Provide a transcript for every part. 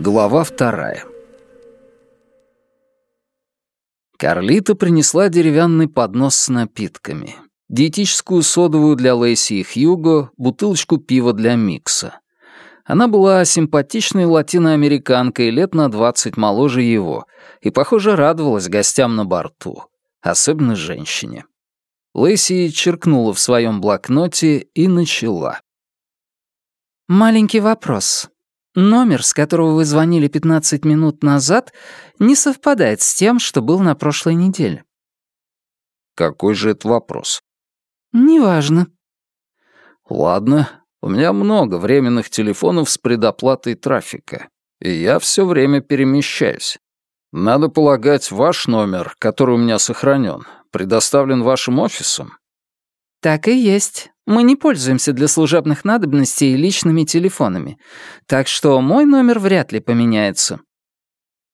Глава вторая. Карлита принесла деревянный поднос с напитками. Диетическую содовую для Лейси и Хьюго, бутылочку пива для Микса. Она была симпатичной латиноамериканкой лет на двадцать моложе его и, похоже, радовалась гостям на борту, особенно женщине. Лэйси черкнула в своем блокноте и начала. «Маленький вопрос. Номер, с которого вы звонили 15 минут назад, не совпадает с тем, что был на прошлой неделе. Какой же это вопрос? Неважно. Ладно, у меня много временных телефонов с предоплатой трафика, и я все время перемещаюсь. Надо полагать, ваш номер, который у меня сохранен, предоставлен вашим офисом? Так и есть. Мы не пользуемся для служебных надобностей личными телефонами, так что мой номер вряд ли поменяется».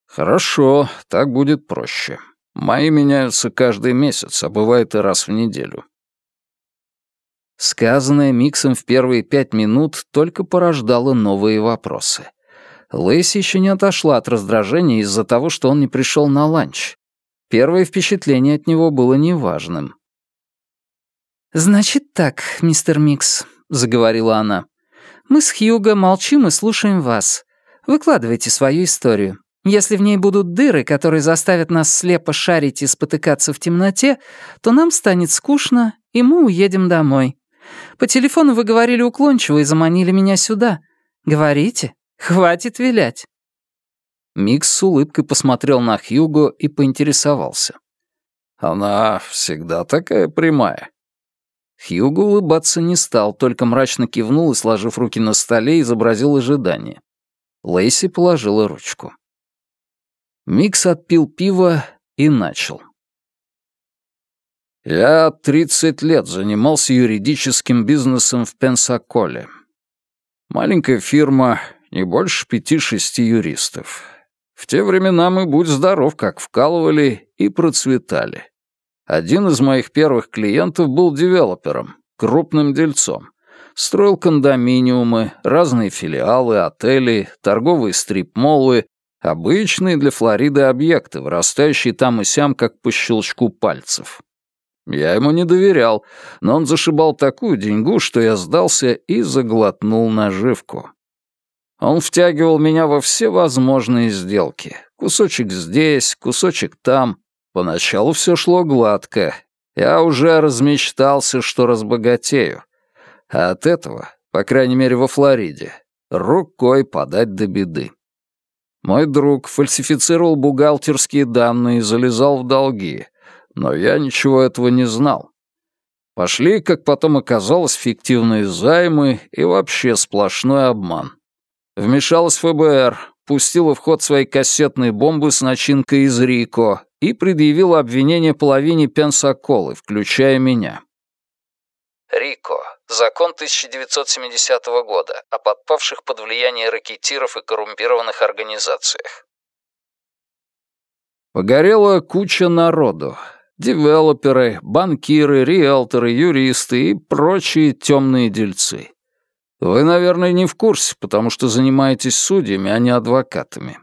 «Хорошо, так будет проще. Мои меняются каждый месяц, а бывает и раз в неделю». Сказанное Миксом в первые пять минут только порождало новые вопросы. Лэйси еще не отошла от раздражения из-за того, что он не пришел на ланч. Первое впечатление от него было неважным. «Значит так, мистер Микс», — заговорила она. «Мы с Хьюго молчим и слушаем вас. Выкладывайте свою историю. Если в ней будут дыры, которые заставят нас слепо шарить и спотыкаться в темноте, то нам станет скучно, и мы уедем домой. По телефону вы говорили уклончиво и заманили меня сюда. Говорите, хватит вилять». Микс с улыбкой посмотрел на Хьюго и поинтересовался. «Она всегда такая прямая». Хьюго улыбаться не стал, только мрачно кивнул и, сложив руки на столе, изобразил ожидание. Лейси положила ручку. Микс отпил пиво и начал. «Я 30 лет занимался юридическим бизнесом в Пенсаколе. Маленькая фирма, не больше пяти-шести юристов. В те времена мы, будь здоров, как вкалывали и процветали. Один из моих первых клиентов был девелопером, крупным дельцом. Строил кондоминиумы, разные филиалы, отели, торговые стрип-моллы, обычные для Флориды объекты, вырастающие там и сям, как по щелчку пальцев. Я ему не доверял, но он зашибал такую деньгу, что я сдался и заглотнул наживку. Он втягивал меня во все возможные сделки. Кусочек здесь, кусочек там. Поначалу все шло гладко. Я уже размечтался, что разбогатею. А от этого, по крайней мере во Флориде, рукой подать до беды. Мой друг фальсифицировал бухгалтерские данные и залезал в долги, но я ничего этого не знал. Пошли, как потом оказалось, фиктивные займы и вообще сплошной обман. Вмешалась ФБР, пустила в ход свои кассетные бомбы с начинкой из Рико и предъявила обвинение половине Пенсаколы, включая меня. Рико. Закон 1970 года о подпавших под влияние ракетиров и коррумпированных организациях. Погорела куча народу. Девелоперы, банкиры, риэлторы, юристы и прочие темные дельцы. Вы, наверное, не в курсе, потому что занимаетесь судьями, а не адвокатами.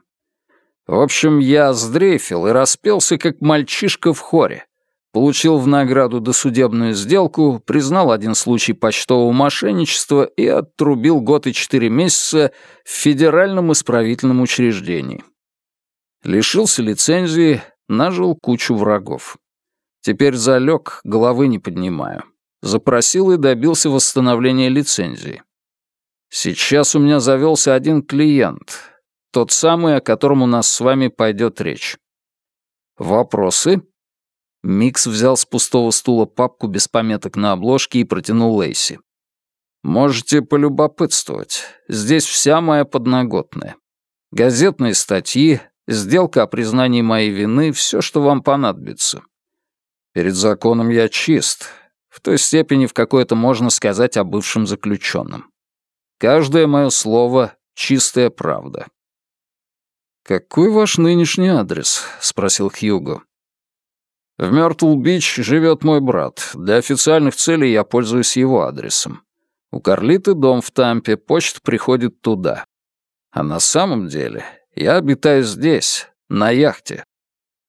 В общем, я сдрейфил и распелся, как мальчишка в хоре. Получил в награду досудебную сделку, признал один случай почтового мошенничества и отрубил год и четыре месяца в федеральном исправительном учреждении. Лишился лицензии, нажил кучу врагов. Теперь залег, головы не поднимаю. Запросил и добился восстановления лицензии. Сейчас у меня завелся один клиент, тот самый, о котором у нас с вами пойдет речь. Вопросы? Микс взял с пустого стула папку без пометок на обложке и протянул Лейси. Можете полюбопытствовать. Здесь вся моя подноготная. Газетные статьи, сделка о признании моей вины, все, что вам понадобится. Перед законом я чист, в той степени, в какой это можно сказать о бывшем заключенном. Каждое мое слово — чистая правда. «Какой ваш нынешний адрес?» — спросил Хьюго. «В Мёртл-Бич живет мой брат. Для официальных целей я пользуюсь его адресом. У Карлиты дом в Тампе, почта приходит туда. А на самом деле я обитаю здесь, на яхте.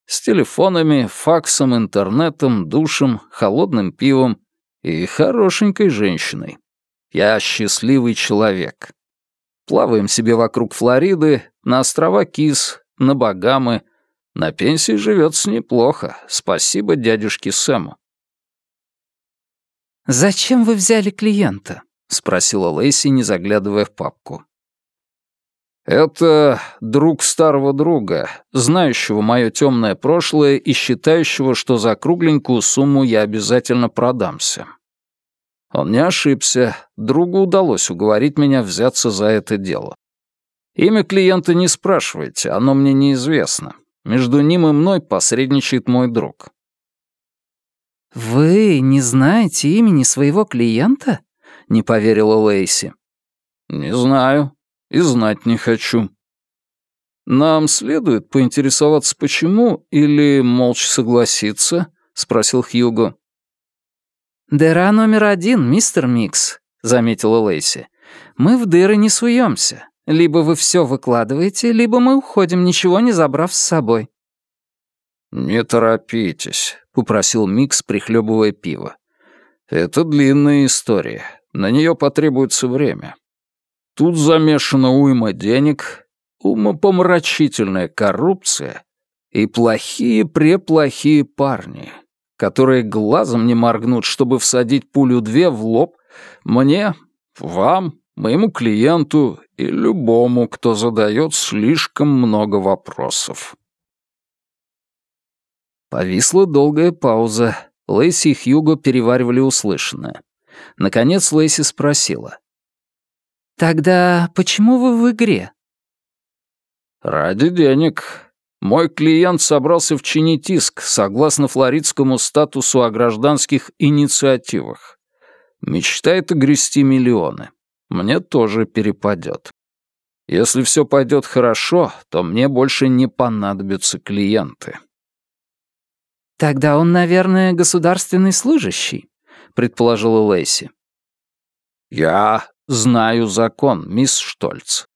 С телефонами, факсом, интернетом, душем, холодным пивом и хорошенькой женщиной. Я счастливый человек. Плаваем себе вокруг Флориды, на острова Кис, на Багамы. На пенсии живется неплохо. Спасибо дядюшке Сэму. «Зачем вы взяли клиента?» — спросила Лейси, не заглядывая в папку. «Это друг старого друга, знающего мое темное прошлое и считающего, что за кругленькую сумму я обязательно продамся. Он не ошибся, другу удалось уговорить меня взяться за это дело. Имя клиента не спрашивайте, оно мне неизвестно. Между ним и мной посредничает мой друг. «Вы не знаете имени своего клиента?» — не поверила Лейси. «Не знаю и знать не хочу». «Нам следует поинтересоваться, почему, или молча согласиться?» — спросил Хьюго. «Дыра номер один, мистер Микс», — заметила Лейси. «Мы в дыры не суемся. Либо вы все выкладываете, либо мы уходим, ничего не забрав с собой». «Не торопитесь», — попросил Микс, прихлебывая пиво. «Это длинная история. На нее потребуется время. Тут замешана уйма денег, умопомрачительная коррупция и плохие-преплохие парни, которые глазом не моргнут, чтобы всадить пулю-две в лоб мне, вам, моему клиенту и любому, кто задает слишком много вопросов. Повисла долгая пауза. Лэйси и Хьюго переваривали услышанное. Наконец Лэйси спросила. «Тогда почему вы в игре?» «Ради денег. Мой клиент собрался вчинить иск согласно флоридскому статусу о гражданских инициативах. Мечтает огрести миллионы. Мне тоже перепадет. Если все пойдет хорошо, то мне больше не понадобятся клиенты». «Тогда он, наверное, государственный служащий», — предположила Лэйси. «Я знаю закон, мисс Штольц.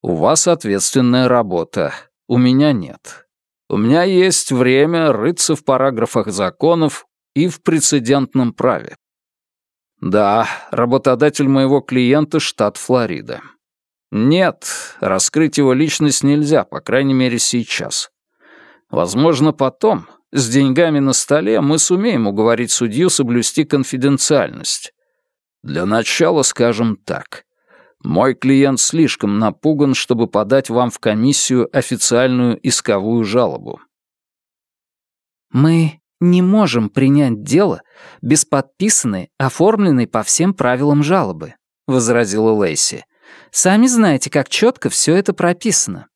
У вас ответственная работа, у меня нет. У меня есть время рыться в параграфах законов и в прецедентном праве. Да, работодатель моего клиента — штат Флорида. Нет, раскрыть его личность нельзя, по крайней мере, сейчас. Возможно, потом, с деньгами на столе мы сумеем уговорить судью соблюсти конфиденциальность. Для начала скажем так. Мой клиент слишком напуган, чтобы подать вам в комиссию официальную исковую жалобу. Мы не можем принять дело без подписанной, оформленной по всем правилам жалобы, возразила Лейси. Сами знаете, как четко все это прописано.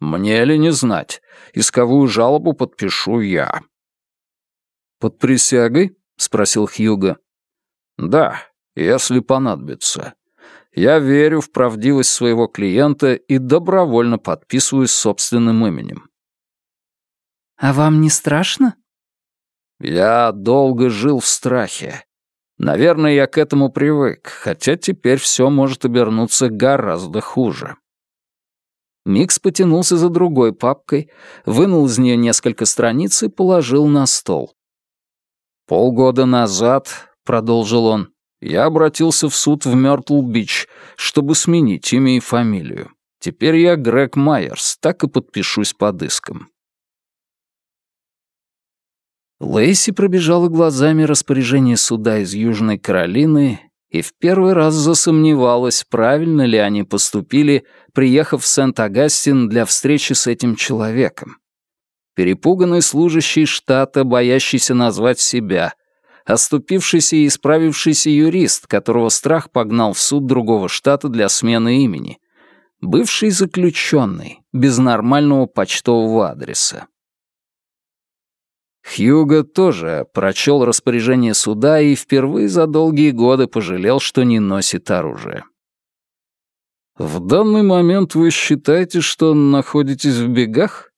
Мне ли не знать? Исковую жалобу подпишу я. Под присягой? спросил Хьюго. Да, если понадобится. Я верю в правдивость своего клиента и добровольно подписываюсь собственным именем. А вам не страшно? Я долго жил в страхе. Наверное, я к этому привык, хотя теперь все может обернуться гораздо хуже. Микс потянулся за другой папкой, вынул из нее несколько страниц и положил на стол. «Полгода назад», — продолжил он, — «я обратился в суд в Мёртл-Бич, чтобы сменить имя и фамилию. Теперь я Грег Майерс, так и подпишусь под иском». Лейси пробежала глазами распоряжение суда из Южной Каролины и в первый раз засомневалась, правильно ли они поступили, приехав в Сент-Агастин для встречи с этим человеком. Перепуганный служащий штата, боящийся назвать себя, оступившийся и исправившийся юрист, которого страх погнал в суд другого штата для смены имени, бывший заключенный, без нормального почтового адреса. Хьюго тоже прочел распоряжение суда и впервые за долгие годы пожалел, что не носит оружие. «В данный момент вы считаете, что находитесь в бегах?»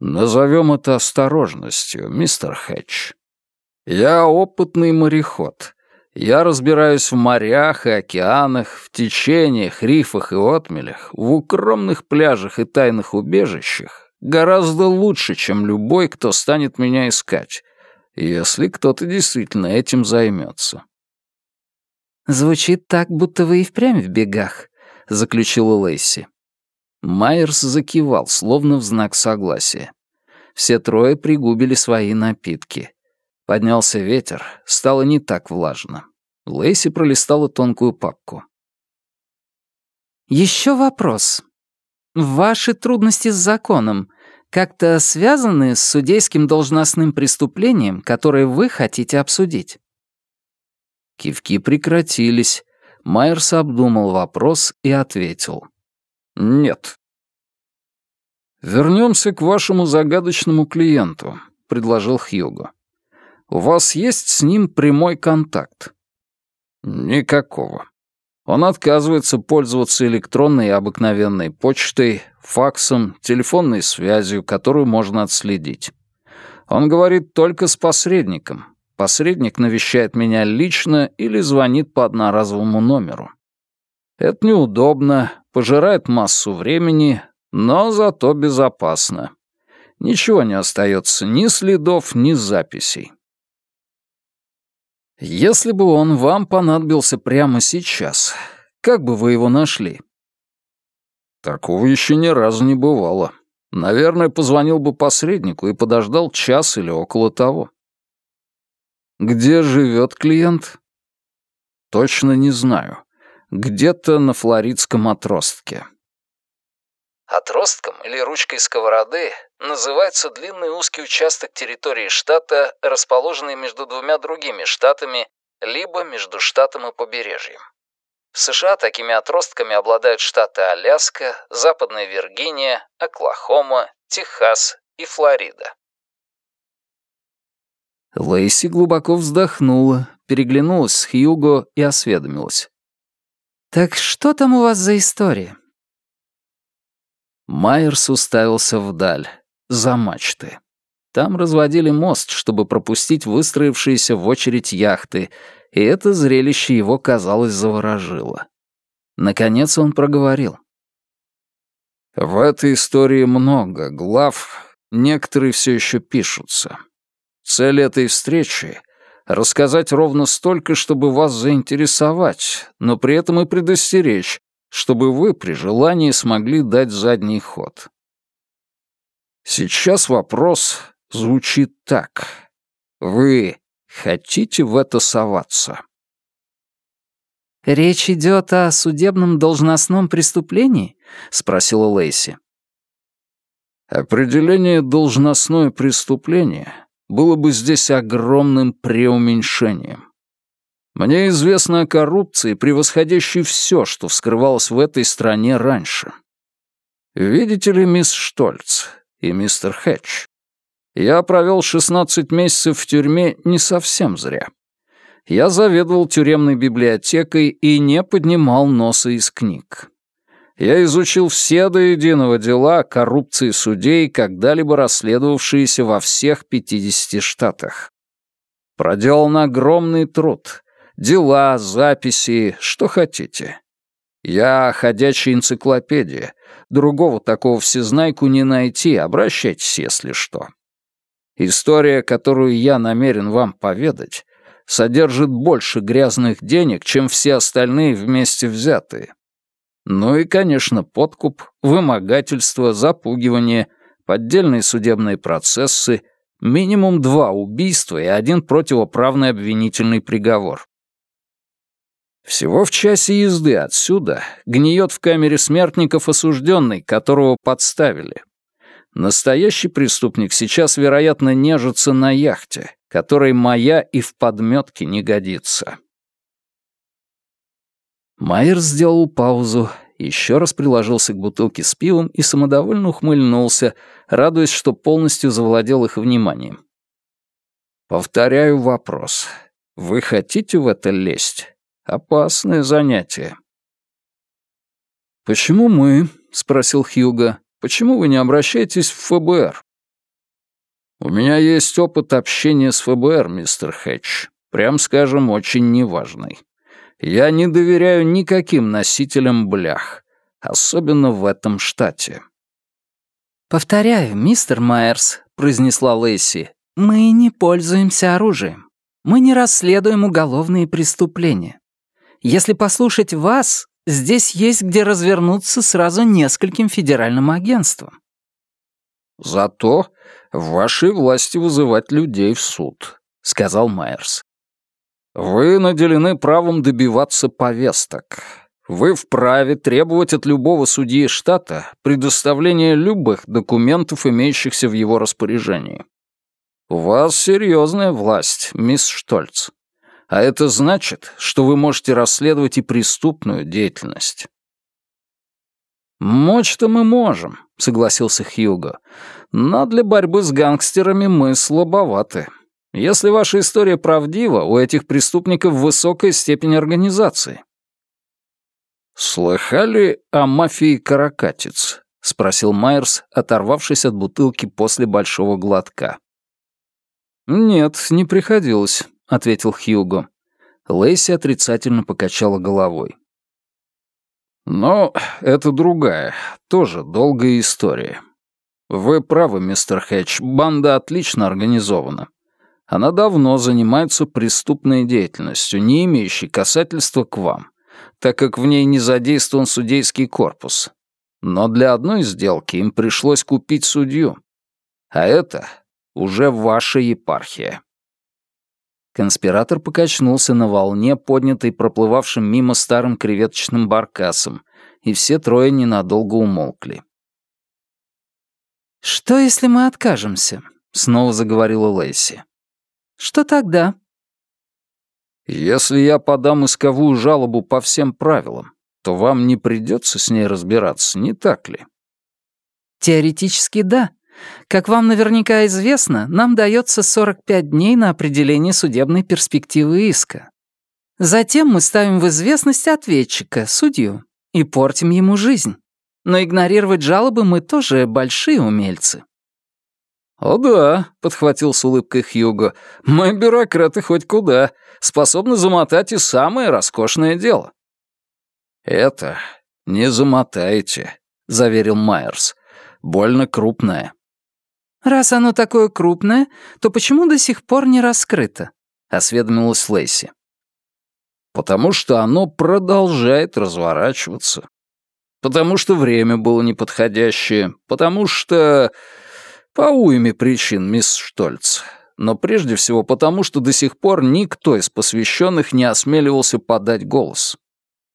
«Назовем это осторожностью, мистер Хэтч. Я опытный мореход. Я разбираюсь в морях и океанах, в течениях, рифах и отмелях, в укромных пляжах и тайных убежищах гораздо лучше, чем любой, кто станет меня искать, если кто-то действительно этим займется. «Звучит так, будто вы и впрямь в бегах», — заключила Лейси. Майерс закивал, словно в знак согласия. Все трое пригубили свои напитки. Поднялся ветер, стало не так влажно. Лейси пролистала тонкую папку. «Еще вопрос. Ваши трудности с законом как-то связаны с судейским должностным преступлением, которое вы хотите обсудить?» Кивки прекратились. Майерс обдумал вопрос и ответил. «Нет». «Вернемся к вашему загадочному клиенту», — предложил Хьюго. «У вас есть с ним прямой контакт?» «Никакого. Он отказывается пользоваться электронной и обыкновенной почтой, факсом, телефонной связью, которую можно отследить. Он говорит только с посредником, Посредник навещает меня лично или звонит по одноразовому номеру. Это неудобно, пожирает массу времени, но зато безопасно. Ничего не остается, ни следов, ни записей. Если бы он вам понадобился прямо сейчас, как бы вы его нашли? Такого еще ни разу не бывало. Наверное, позвонил бы посреднику и подождал час или около того. Где живет клиент? Точно не знаю. Где-то на флоридском отростке. Отростком или ручкой сковороды называется длинный узкий участок территории штата, расположенный между двумя другими штатами, либо между штатом и побережьем. В США такими отростками обладают штаты Аляска, Западная Виргиния, Оклахома, Техас и Флорида. Лейси глубоко вздохнула, переглянулась с Хьюго и осведомилась. «Так что там у вас за история?» Майерс уставился вдаль, за мачты. Там разводили мост, чтобы пропустить выстроившиеся в очередь яхты, и это зрелище его, казалось, заворожило. Наконец он проговорил. «В этой истории много глав, некоторые все еще пишутся. Цель этой встречи — рассказать ровно столько, чтобы вас заинтересовать, но при этом и предостеречь, чтобы вы при желании смогли дать задний ход. Сейчас вопрос звучит так. Вы хотите в это соваться? «Речь идет о судебном должностном преступлении?» — спросила Лейси. Определение «должностное преступление» было бы здесь огромным преуменьшением. Мне известно о коррупции, превосходящей все, что вскрывалось в этой стране раньше. Видите ли, мисс Штольц и мистер Хэтч, я провел 16 месяцев в тюрьме не совсем зря. Я заведовал тюремной библиотекой и не поднимал носа из книг я изучил все до единого дела о коррупции судей, когда-либо расследовавшиеся во всех 50 штатах. Проделан огромный труд. Дела, записи, что хотите. Я ходячая энциклопедия. Другого такого всезнайку не найти, обращайтесь, если что. История, которую я намерен вам поведать, содержит больше грязных денег, чем все остальные вместе взятые. Ну и, конечно, подкуп, вымогательство, запугивание, поддельные судебные процессы, минимум два убийства и один противоправный обвинительный приговор. Всего в часе езды отсюда гниет в камере смертников осужденный, которого подставили. Настоящий преступник сейчас, вероятно, нежится на яхте, которой моя и в подметке не годится. Майер сделал паузу, еще раз приложился к бутылке с пивом и самодовольно ухмыльнулся, радуясь, что полностью завладел их вниманием. «Повторяю вопрос. Вы хотите в это лезть? Опасное занятие». «Почему мы?» — спросил Хьюго. «Почему вы не обращаетесь в ФБР?» «У меня есть опыт общения с ФБР, мистер Хэтч. Прям скажем, очень неважный. Я не доверяю никаким носителям блях, особенно в этом штате. «Повторяю, мистер Майерс», — произнесла Лэйси, — «мы не пользуемся оружием. Мы не расследуем уголовные преступления. Если послушать вас, здесь есть где развернуться сразу нескольким федеральным агентствам. «Зато в вашей власти вызывать людей в суд», — сказал Майерс. «Вы наделены правом добиваться повесток. Вы вправе требовать от любого судьи штата предоставления любых документов, имеющихся в его распоряжении. У вас серьезная власть, мисс Штольц. А это значит, что вы можете расследовать и преступную деятельность. «Мочь-то мы можем», — согласился Хьюго. «Но для борьбы с гангстерами мы слабоваты. Если ваша история правдива, у этих преступников высокая степень организации». «Слыхали о мафии каракатиц?» — спросил Майерс, оторвавшись от бутылки после большого глотка. «Нет, не приходилось», — ответил Хьюго. Лейси отрицательно покачала головой. «Но это другая, тоже долгая история. Вы правы, мистер Хэтч, банда отлично организована. Она давно занимается преступной деятельностью, не имеющей касательства к вам, так как в ней не задействован судейский корпус. Но для одной сделки им пришлось купить судью. А это уже ваша епархия». Конспиратор покачнулся на волне, поднятой проплывавшим мимо старым креветочным баркасом, и все трое ненадолго умолкли. «Что, если мы откажемся?» — снова заговорила Лэйси. «Что тогда?» «Если я подам исковую жалобу по всем правилам, то вам не придется с ней разбираться, не так ли?» «Теоретически да», как вам наверняка известно, нам дается 45 дней на определение судебной перспективы иска. Затем мы ставим в известность ответчика, судью, и портим ему жизнь. Но игнорировать жалобы мы тоже большие умельцы. «О да», — подхватил с улыбкой Хьюго, — «мы бюрократы хоть куда, способны замотать и самое роскошное дело». «Это не замотаете», — заверил Майерс. «Больно крупное». «Раз оно такое крупное, то почему до сих пор не раскрыто?» — осведомилась Лейси. «Потому что оно продолжает разворачиваться. Потому что время было неподходящее. Потому что... По уйме причин, мисс Штольц. Но прежде всего потому, что до сих пор никто из посвященных не осмеливался подать голос.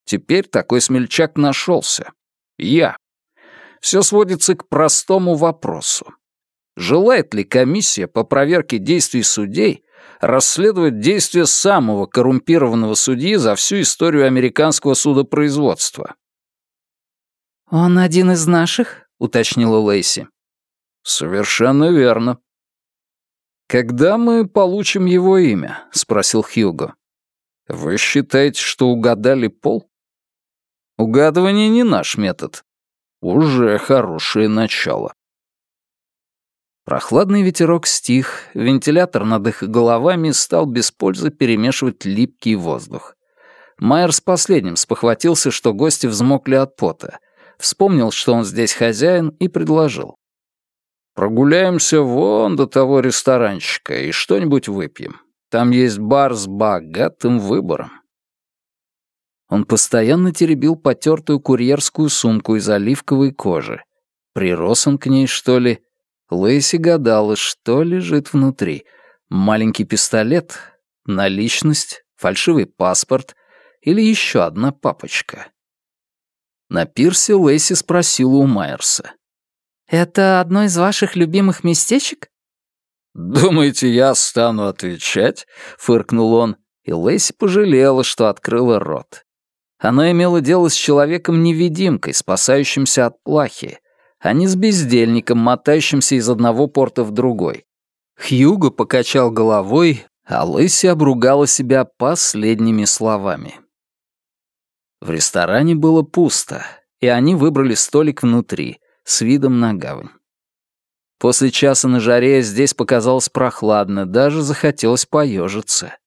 Теперь такой смельчак нашелся. Я. Все сводится к простому вопросу. Желает ли комиссия по проверке действий судей расследовать действия самого коррумпированного судьи за всю историю американского судопроизводства? «Он один из наших?» — уточнила Лейси. «Совершенно верно». «Когда мы получим его имя?» — спросил Хьюго. «Вы считаете, что угадали пол?» «Угадывание не наш метод. Уже хорошее начало». Прохладный ветерок стих, вентилятор над их головами стал без пользы перемешивать липкий воздух. Майерс последним спохватился, что гости взмокли от пота. Вспомнил, что он здесь хозяин, и предложил. «Прогуляемся вон до того ресторанчика и что-нибудь выпьем. Там есть бар с богатым выбором». Он постоянно теребил потертую курьерскую сумку из оливковой кожи. Прирос он к ней, что ли, Лэйси гадала, что лежит внутри. Маленький пистолет, наличность, фальшивый паспорт или еще одна папочка. На пирсе Лэйси спросила у Майерса. «Это одно из ваших любимых местечек?» «Думаете, я стану отвечать?» — фыркнул он, и Лэйси пожалела, что открыла рот. Она имела дело с человеком-невидимкой, спасающимся от плахи, а не с бездельником, мотающимся из одного порта в другой. Хьюго покачал головой, а Лэйси обругала себя последними словами. В ресторане было пусто, и они выбрали столик внутри, с видом на гавань. После часа на жаре здесь показалось прохладно, даже захотелось поежиться.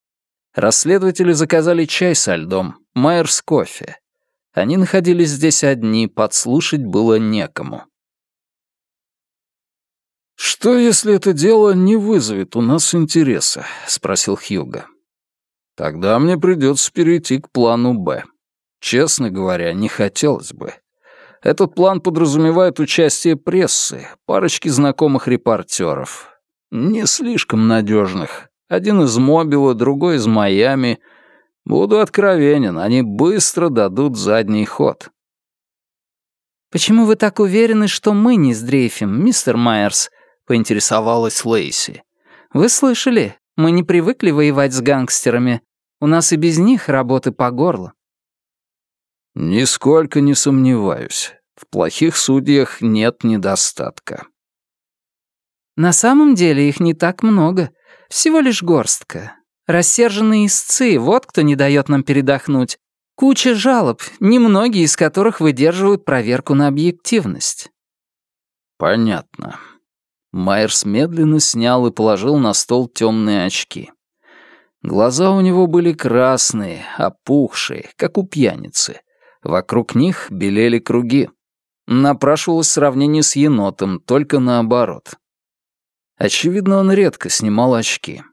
Расследователи заказали чай со льдом, Майерс кофе. Они находились здесь одни, подслушать было некому. «Что, если это дело не вызовет у нас интереса?» — спросил Хьюго. «Тогда мне придется перейти к плану «Б». Честно говоря, не хотелось бы. Этот план подразумевает участие прессы, парочки знакомых репортеров. Не слишком надежных. Один из Мобила, другой из Майами. Буду откровенен, они быстро дадут задний ход. «Почему вы так уверены, что мы не сдрейфим, мистер Майерс?» — поинтересовалась Лейси. «Вы слышали, мы не привыкли воевать с гангстерами. У нас и без них работы по горло». «Нисколько не сомневаюсь. В плохих судьях нет недостатка». «На самом деле их не так много. Всего лишь горстка. Рассерженные истцы — вот кто не дает нам передохнуть. Куча жалоб, немногие из которых выдерживают проверку на объективность». «Понятно». Майерс медленно снял и положил на стол темные очки. Глаза у него были красные, опухшие, как у пьяницы — Вокруг них белели круги. Напрашивалось сравнение с енотом, только наоборот. Очевидно, он редко снимал очки.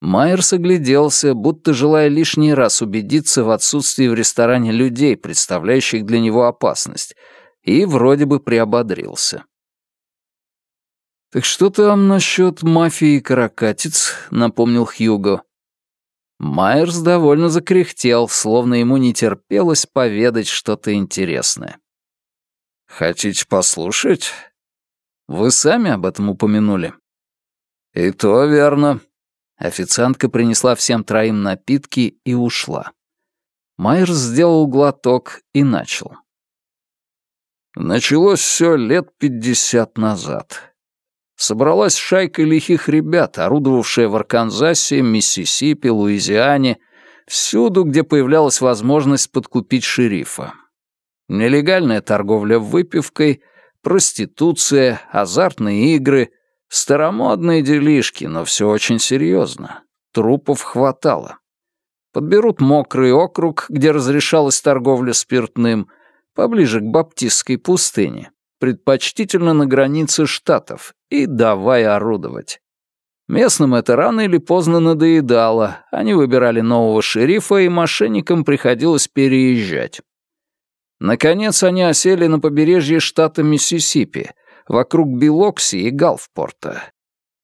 Майерс огляделся, будто желая лишний раз убедиться в отсутствии в ресторане людей, представляющих для него опасность, и вроде бы приободрился. «Так что там насчет мафии и каракатиц?» — напомнил Хьюго. Майерс довольно закряхтел, словно ему не терпелось поведать что-то интересное. «Хотите послушать?» «Вы сами об этом упомянули». «И то верно». Официантка принесла всем троим напитки и ушла. Майерс сделал глоток и начал. Началось все лет пятьдесят назад собралась шайка лихих ребят, орудовавшая в Арканзасе, Миссисипи, Луизиане, всюду, где появлялась возможность подкупить шерифа. Нелегальная торговля выпивкой, проституция, азартные игры, старомодные делишки, но все очень серьезно. Трупов хватало. Подберут мокрый округ, где разрешалась торговля спиртным, поближе к Баптистской пустыне предпочтительно на границе штатов, и давай орудовать. Местным это рано или поздно надоедало, они выбирали нового шерифа, и мошенникам приходилось переезжать. Наконец они осели на побережье штата Миссисипи, вокруг Билокси и Галфпорта.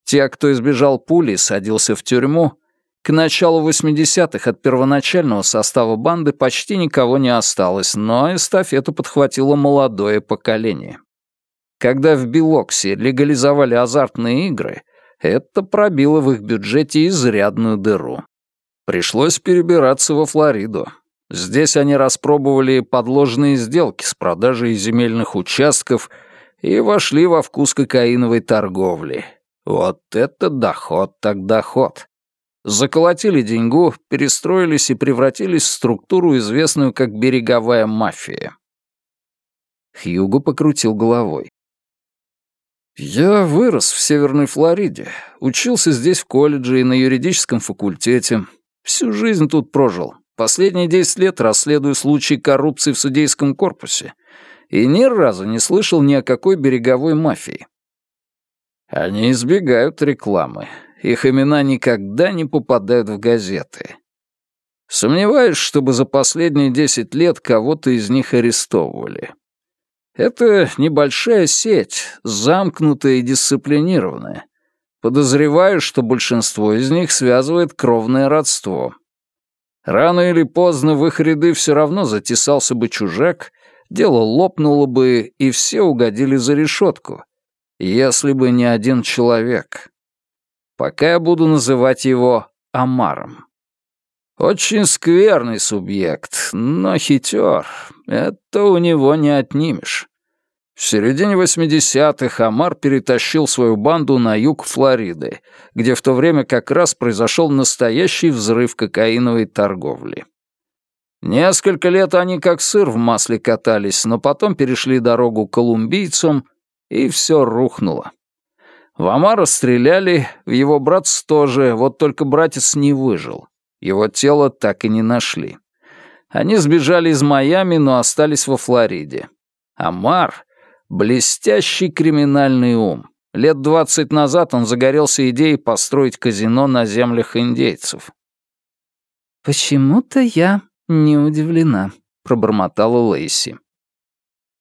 Те, кто избежал пули, садился в тюрьму. К началу 80-х от первоначального состава банды почти никого не осталось, но эстафету подхватило молодое поколение. Когда в Билокси легализовали азартные игры, это пробило в их бюджете изрядную дыру. Пришлось перебираться во Флориду. Здесь они распробовали подложные сделки с продажей земельных участков и вошли во вкус кокаиновой торговли. Вот это доход так доход. Заколотили деньгу, перестроились и превратились в структуру, известную как береговая мафия. Хьюго покрутил головой. Я вырос в Северной Флориде, учился здесь в колледже и на юридическом факультете. Всю жизнь тут прожил. Последние десять лет расследую случаи коррупции в судейском корпусе. И ни разу не слышал ни о какой береговой мафии. Они избегают рекламы. Их имена никогда не попадают в газеты. Сомневаюсь, чтобы за последние десять лет кого-то из них арестовывали. Это небольшая сеть, замкнутая и дисциплинированная. Подозреваю, что большинство из них связывает кровное родство. Рано или поздно в их ряды все равно затесался бы чужак, дело лопнуло бы, и все угодили за решетку. Если бы не один человек. Пока я буду называть его Амаром. Очень скверный субъект, но хитер. Это у него не отнимешь. В середине 80-х Амар перетащил свою банду на юг Флориды, где в то время как раз произошел настоящий взрыв кокаиновой торговли. Несколько лет они как сыр в масле катались, но потом перешли дорогу колумбийцам, и все рухнуло. В Амара стреляли, в его братц тоже, вот только братец не выжил. Его тело так и не нашли. Они сбежали из Майами, но остались во Флориде. Амар — блестящий криминальный ум. Лет двадцать назад он загорелся идеей построить казино на землях индейцев. «Почему-то я не удивлена», — пробормотала Лейси.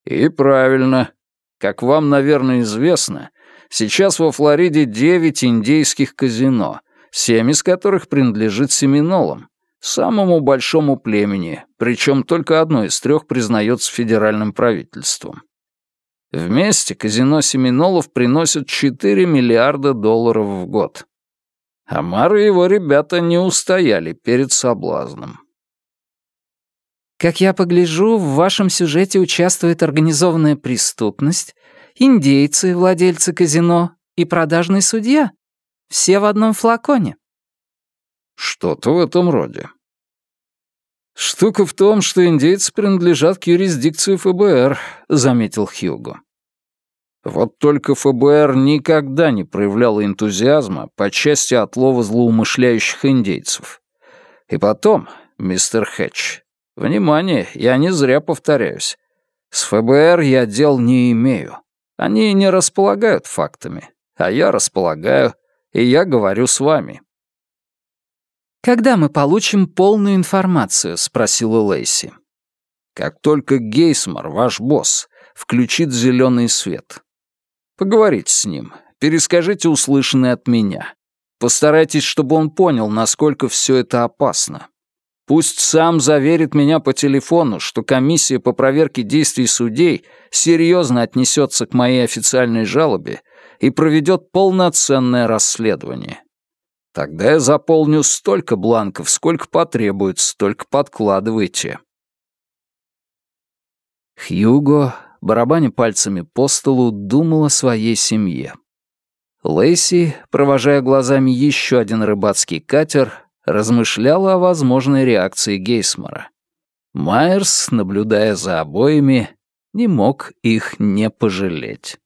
«И правильно. Как вам, наверное, известно, сейчас во Флориде девять индейских казино, семь из которых принадлежит семинолам, самому большому племени, причем только одно из трех признается федеральным правительством. Вместе казино семинолов приносят 4 миллиарда долларов в год. Амар и его ребята не устояли перед соблазном. Как я погляжу, в вашем сюжете участвует организованная преступность, индейцы, владельцы казино и продажный судья. Все в одном флаконе. Что-то в этом роде. Штука в том, что индейцы принадлежат к юрисдикции ФБР, заметил Хьюго. Вот только ФБР никогда не проявляло энтузиазма по части отлова злоумышляющих индейцев. И потом, мистер Хэтч, внимание, я не зря повторяюсь. С ФБР я дел не имею. Они не располагают фактами, а я располагаю, и я говорю с вами. «Когда мы получим полную информацию?» — спросила Лейси. «Как только Гейсмар, ваш босс, включит зеленый свет. Поговорите с ним, перескажите услышанное от меня. Постарайтесь, чтобы он понял, насколько все это опасно. Пусть сам заверит меня по телефону, что комиссия по проверке действий судей серьезно отнесется к моей официальной жалобе и проведет полноценное расследование. Тогда я заполню столько бланков, сколько потребуется, только подкладывайте. Хьюго барабаня пальцами по столу, думал о своей семье. Лейси, провожая глазами еще один рыбацкий катер, размышляла о возможной реакции Гейсмора. Майерс, наблюдая за обоими, не мог их не пожалеть.